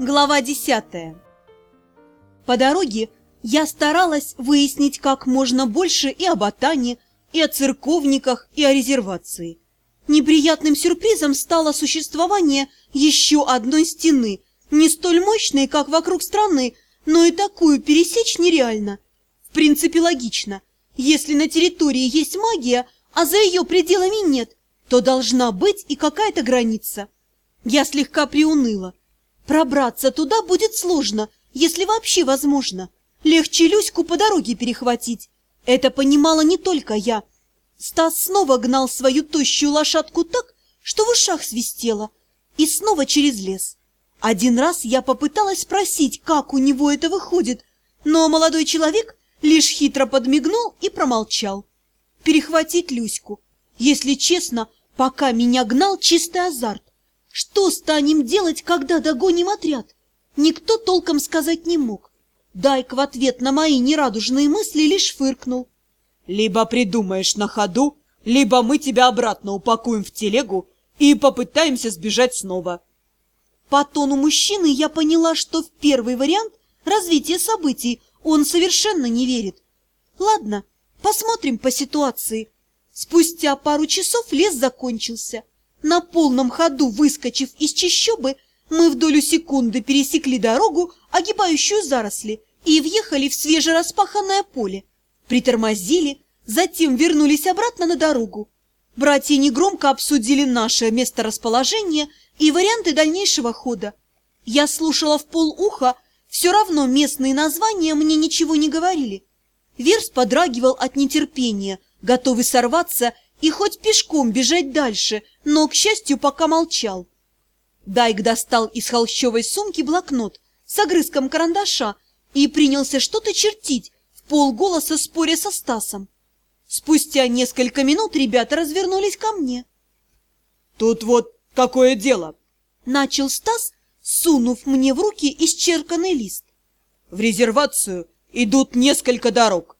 Глава десятая. По дороге я старалась выяснить как можно больше и об Атане, и о церковниках, и о резервации. Неприятным сюрпризом стало существование еще одной стены, не столь мощной, как вокруг страны, но и такую пересечь нереально. В принципе, логично. Если на территории есть магия, а за ее пределами нет, то должна быть и какая-то граница. Я слегка приуныла. Пробраться туда будет сложно, если вообще возможно. Легче Люську по дороге перехватить. Это понимала не только я. Стас снова гнал свою тощую лошадку так, что в ушах свистело, и снова через лес. Один раз я попыталась спросить, как у него это выходит, но молодой человек лишь хитро подмигнул и промолчал. Перехватить Люську. Если честно, пока меня гнал чистый азарт. Что станем делать, когда догоним отряд? Никто толком сказать не мог. Дайк в ответ на мои нерадужные мысли лишь фыркнул. Либо придумаешь на ходу, либо мы тебя обратно упакуем в телегу и попытаемся сбежать снова. По тону мужчины я поняла, что в первый вариант развития событий он совершенно не верит. Ладно, посмотрим по ситуации. Спустя пару часов лес закончился. На полном ходу, выскочив из чащобы, мы в долю секунды пересекли дорогу, огибающую заросли, и въехали в свежераспаханное поле. Притормозили, затем вернулись обратно на дорогу. Братья негромко обсудили наше месторасположение и варианты дальнейшего хода. Я слушала в полуха, все равно местные названия мне ничего не говорили. Верс подрагивал от нетерпения, готовый сорваться и хоть пешком бежать дальше, но, к счастью, пока молчал. Дайк достал из холщовой сумки блокнот с огрызком карандаша и принялся что-то чертить, в полголоса споря со Стасом. Спустя несколько минут ребята развернулись ко мне. «Тут вот какое дело!» — начал Стас, сунув мне в руки исчерканный лист. «В резервацию идут несколько дорог».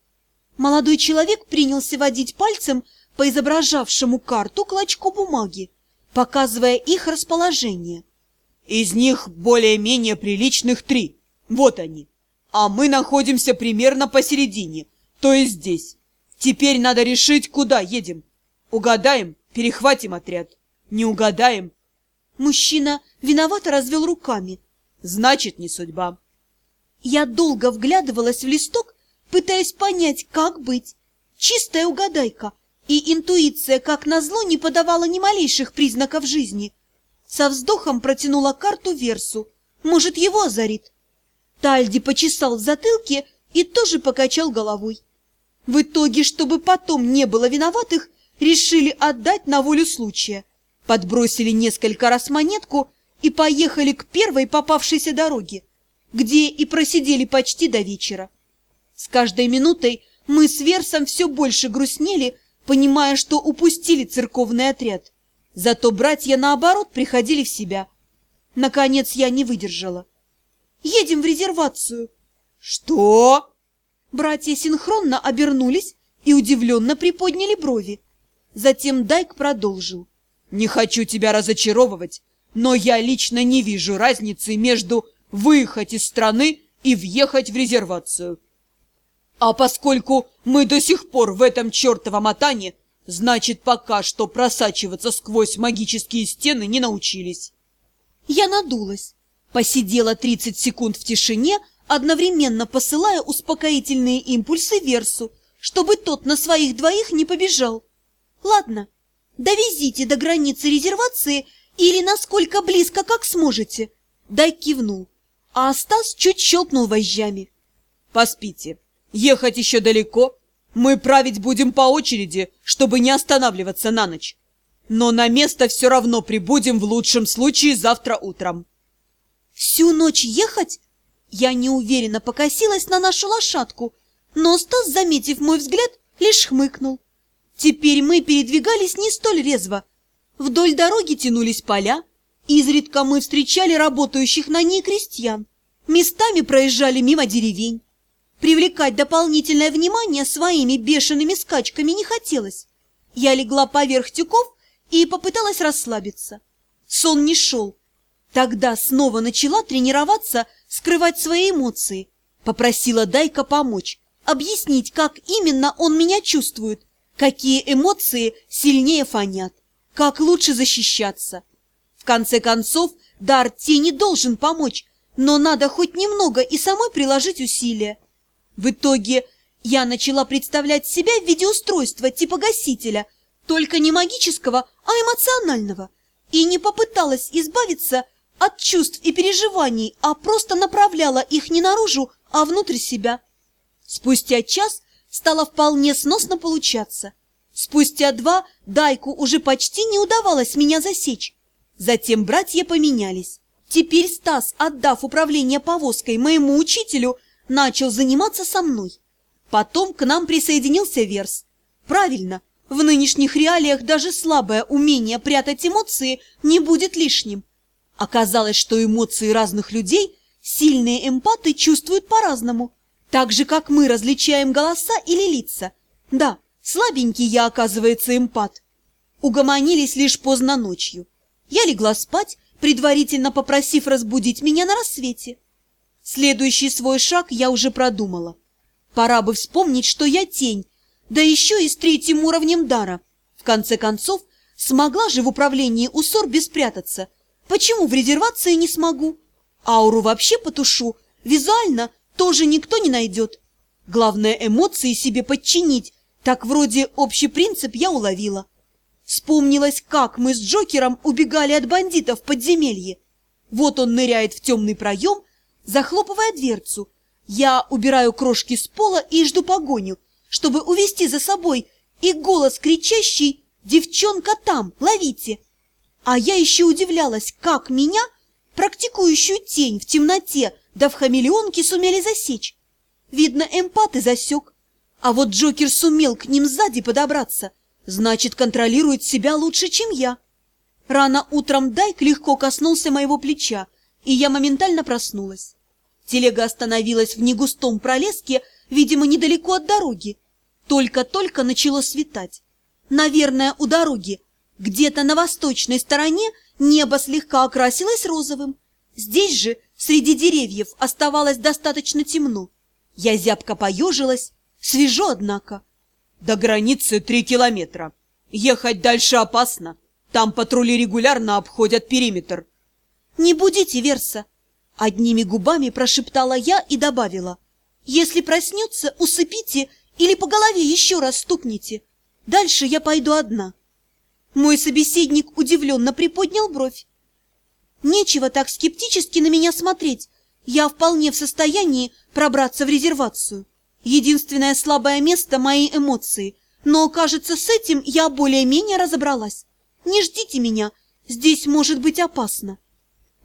Молодой человек принялся водить пальцем по изображавшему карту клочку бумаги, показывая их расположение. Из них более-менее приличных три. Вот они. А мы находимся примерно посередине, то есть здесь. Теперь надо решить, куда едем. Угадаем, перехватим отряд. Не угадаем. Мужчина виновато развел руками. Значит, не судьба. Я долго вглядывалась в листок, пытаясь понять, как быть. Чистая угадайка, и интуиция, как назло, не подавала ни малейших признаков жизни. Со вздохом протянула карту Версу. Может, его озарит? Тальди почесал в затылке и тоже покачал головой. В итоге, чтобы потом не было виноватых, решили отдать на волю случая. Подбросили несколько раз монетку и поехали к первой попавшейся дороге, где и просидели почти до вечера. С каждой минутой мы с Версом все больше грустнели, понимая, что упустили церковный отряд. Зато братья, наоборот, приходили в себя. Наконец я не выдержала. «Едем в резервацию!» «Что?» Братья синхронно обернулись и удивленно приподняли брови. Затем Дайк продолжил. «Не хочу тебя разочаровывать, но я лично не вижу разницы между выехать из страны и въехать в резервацию. А поскольку мы до сих пор в этом чертовом Атане, значит, пока что просачиваться сквозь магические стены не научились. Я надулась, посидела 30 секунд в тишине, одновременно посылая успокоительные импульсы Версу, чтобы тот на своих двоих не побежал. Ладно, довезите до границы резервации или насколько близко, как сможете. Дай кивнул, а Стас чуть щелкнул вожжами. Поспите. Ехать еще далеко. Мы править будем по очереди, чтобы не останавливаться на ночь. Но на место все равно прибудем в лучшем случае завтра утром. Всю ночь ехать? Я неуверенно покосилась на нашу лошадку, но Стас, заметив мой взгляд, лишь хмыкнул. Теперь мы передвигались не столь резво. Вдоль дороги тянулись поля, изредка мы встречали работающих на ней крестьян, местами проезжали мимо деревень. Привлекать дополнительное внимание своими бешеными скачками не хотелось. Я легла поверх тюков и попыталась расслабиться. Сон не шел. Тогда снова начала тренироваться скрывать свои эмоции. Попросила Дайка помочь, объяснить, как именно он меня чувствует, какие эмоции сильнее фонят, как лучше защищаться. В конце концов, дар тени должен помочь, но надо хоть немного и самой приложить усилия. В итоге я начала представлять себя в виде устройства типа гасителя, только не магического, а эмоционального, и не попыталась избавиться от чувств и переживаний, а просто направляла их не наружу, а внутрь себя. Спустя час стало вполне сносно получаться. Спустя два Дайку уже почти не удавалось меня засечь. Затем братья поменялись. Теперь Стас, отдав управление повозкой моему учителю, начал заниматься со мной. Потом к нам присоединился Верс. Правильно, в нынешних реалиях даже слабое умение прятать эмоции не будет лишним. Оказалось, что эмоции разных людей сильные эмпаты чувствуют по-разному, так же, как мы различаем голоса или лица. Да, слабенький я, оказывается, эмпат. Угомонились лишь поздно ночью. Я легла спать, предварительно попросив разбудить меня на рассвете. Следующий свой шаг я уже продумала. Пора бы вспомнить, что я тень, да еще и с третьим уровнем дара. В конце концов, смогла же в управлении Усор спрятаться. Почему в резервации не смогу? Ауру вообще потушу, визуально тоже никто не найдет. Главное, эмоции себе подчинить, так вроде общий принцип я уловила. Вспомнилось, как мы с Джокером убегали от бандитов в подземелье. Вот он ныряет в темный проем, захлопывая дверцу, я убираю крошки с пола и жду погоню, чтобы увести за собой, и голос кричащий «Девчонка там, ловите!» А я еще удивлялась, как меня, практикующую тень в темноте, да в хамелеонке сумели засечь. Видно, эмпаты засек. А вот Джокер сумел к ним сзади подобраться, значит, контролирует себя лучше, чем я. Рано утром Дайк легко коснулся моего плеча, и я моментально проснулась. Телега остановилась в негустом пролеске, видимо, недалеко от дороги. Только-только начало светать. Наверное, у дороги. Где-то на восточной стороне небо слегка окрасилось розовым. Здесь же, среди деревьев, оставалось достаточно темно. Я зябко поежилась, свежо, однако. До границы три километра. Ехать дальше опасно. Там патрули регулярно обходят периметр. Не будите, Верса. Одними губами прошептала я и добавила. Если проснется, усыпите или по голове еще раз стукните. Дальше я пойду одна. Мой собеседник удивленно приподнял бровь. Нечего так скептически на меня смотреть. Я вполне в состоянии пробраться в резервацию. Единственное слабое место – мои эмоции. Но, кажется, с этим я более-менее разобралась. Не ждите меня, здесь может быть опасно.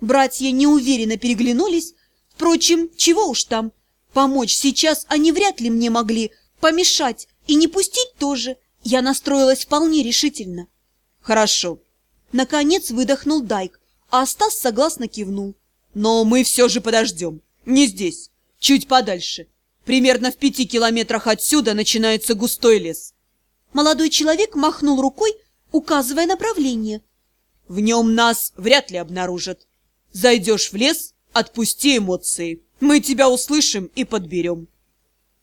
Братья неуверенно переглянулись. Впрочем, чего уж там. Помочь сейчас они вряд ли мне могли. Помешать и не пустить тоже. Я настроилась вполне решительно. Хорошо. Наконец выдохнул Дайк, а Стас согласно кивнул. Но мы все же подождем. Не здесь. Чуть подальше. Примерно в пяти километрах отсюда начинается густой лес. Молодой человек махнул рукой, указывая направление. В нем нас вряд ли обнаружат. Зайдешь в лес, отпусти эмоции. Мы тебя услышим и подберем.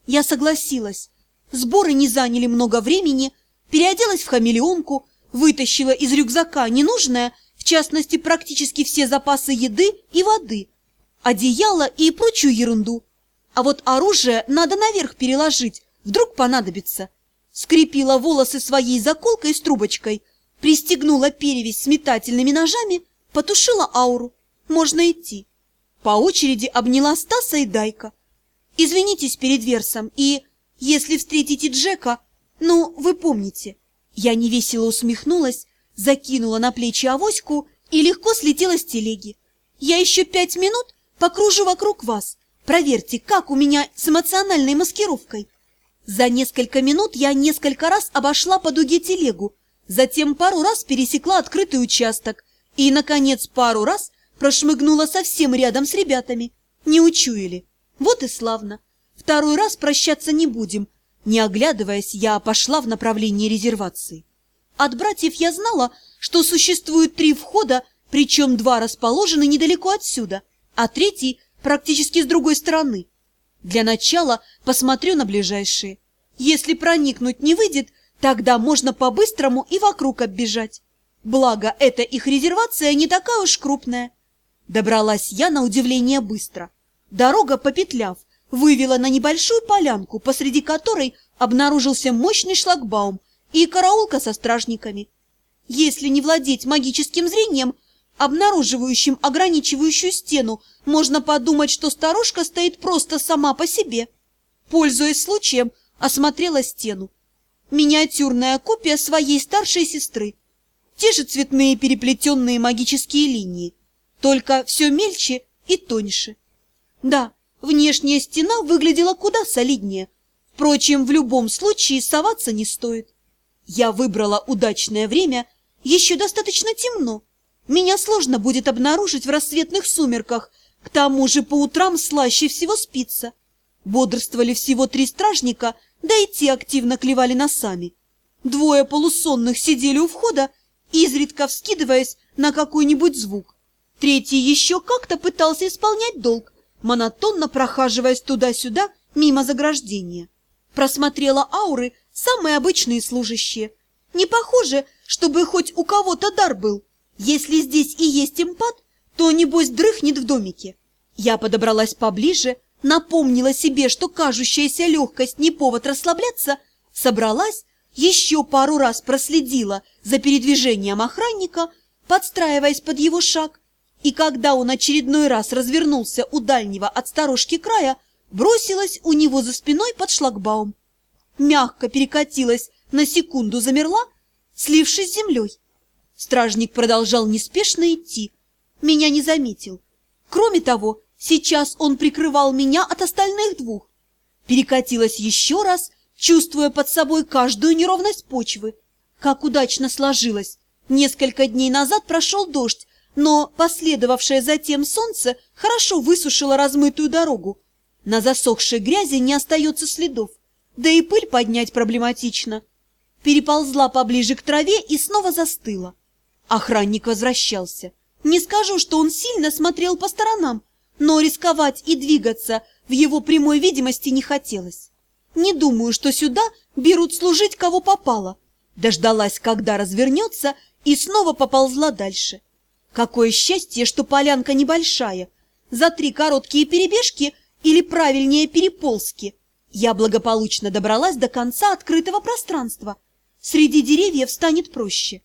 Я согласилась. Сборы не заняли много времени, переоделась в хамелеонку, вытащила из рюкзака ненужное, в частности, практически все запасы еды и воды, одеяло и прочую ерунду. А вот оружие надо наверх переложить, вдруг понадобится. Скрепила волосы своей заколкой с трубочкой, пристегнула перевязь с метательными ножами, потушила ауру. Можно идти. По очереди обняла Стаса и Дайка. Извинитесь перед Версом, и, если встретите Джека, ну, вы помните. Я невесело усмехнулась, закинула на плечи авоську и легко слетела с телеги. Я еще пять минут покружу вокруг вас. Проверьте, как у меня с эмоциональной маскировкой. За несколько минут я несколько раз обошла по дуге телегу, затем пару раз пересекла открытый участок и, наконец, пару раз прошмыгнула совсем рядом с ребятами. Не учуяли. Вот и славно. Второй раз прощаться не будем. Не оглядываясь, я пошла в направлении резервации. От братьев я знала, что существует три входа причем два расположены недалеко отсюда, а третий практически с другой стороны. Для начала посмотрю на ближайшие. Если проникнуть не выйдет, тогда можно по-быстрому и вокруг оббежать. Благо, эта их резервация не такая уж крупная. Добралась я на удивление быстро. Дорога, попетляв, вывела на небольшую полянку, посреди которой обнаружился мощный шлагбаум и караулка со стражниками. Если не владеть магическим зрением, обнаруживающим ограничивающую стену, можно подумать, что старушка стоит просто сама по себе. Пользуясь случаем, осмотрела стену. Миниатюрная копия своей старшей сестры. Те же цветные переплетенные магические линии, только все мельче и тоньше. Да, внешняя стена выглядела куда солиднее. Впрочем, в любом случае соваться не стоит. Я выбрала удачное время, еще достаточно темно. Меня сложно будет обнаружить в рассветных сумерках, к тому же по утрам слаще всего спится. Бодрствовали всего три стражника, да и те активно клевали носами. Двое полусонных сидели у входа, изредка вскидываясь на какой-нибудь звук. Третий еще как-то пытался исполнять долг, монотонно прохаживаясь туда-сюда мимо заграждения. Просмотрела ауры самые обычные служащие. Не похоже, чтобы хоть у кого-то дар был. Если здесь и есть импат, то, небось, дрыхнет в домике. Я подобралась поближе, напомнила себе, что кажущаяся легкость не повод расслабляться, собралась, еще пару раз проследила за передвижением охранника, подстраиваясь под его шаг, и когда он очередной раз развернулся у дальнего от сторожки края, бросилась у него за спиной под шлагбаум. Мягко перекатилась, на секунду замерла, слившись с землей. Стражник продолжал неспешно идти, меня не заметил. Кроме того, сейчас он прикрывал меня от остальных двух. Перекатилась еще раз, чувствуя под собой каждую неровность почвы. Как удачно сложилось. Несколько дней назад прошел дождь, но последовавшее затем солнце хорошо высушило размытую дорогу. На засохшей грязи не остается следов, да и пыль поднять проблематично. Переползла поближе к траве и снова застыла. Охранник возвращался. Не скажу, что он сильно смотрел по сторонам, но рисковать и двигаться в его прямой видимости не хотелось. Не думаю, что сюда берут служить кого попало. Дождалась, когда развернется, и снова поползла дальше. Какое счастье, что полянка небольшая. За три короткие перебежки или правильнее переползки я благополучно добралась до конца открытого пространства. Среди деревьев станет проще.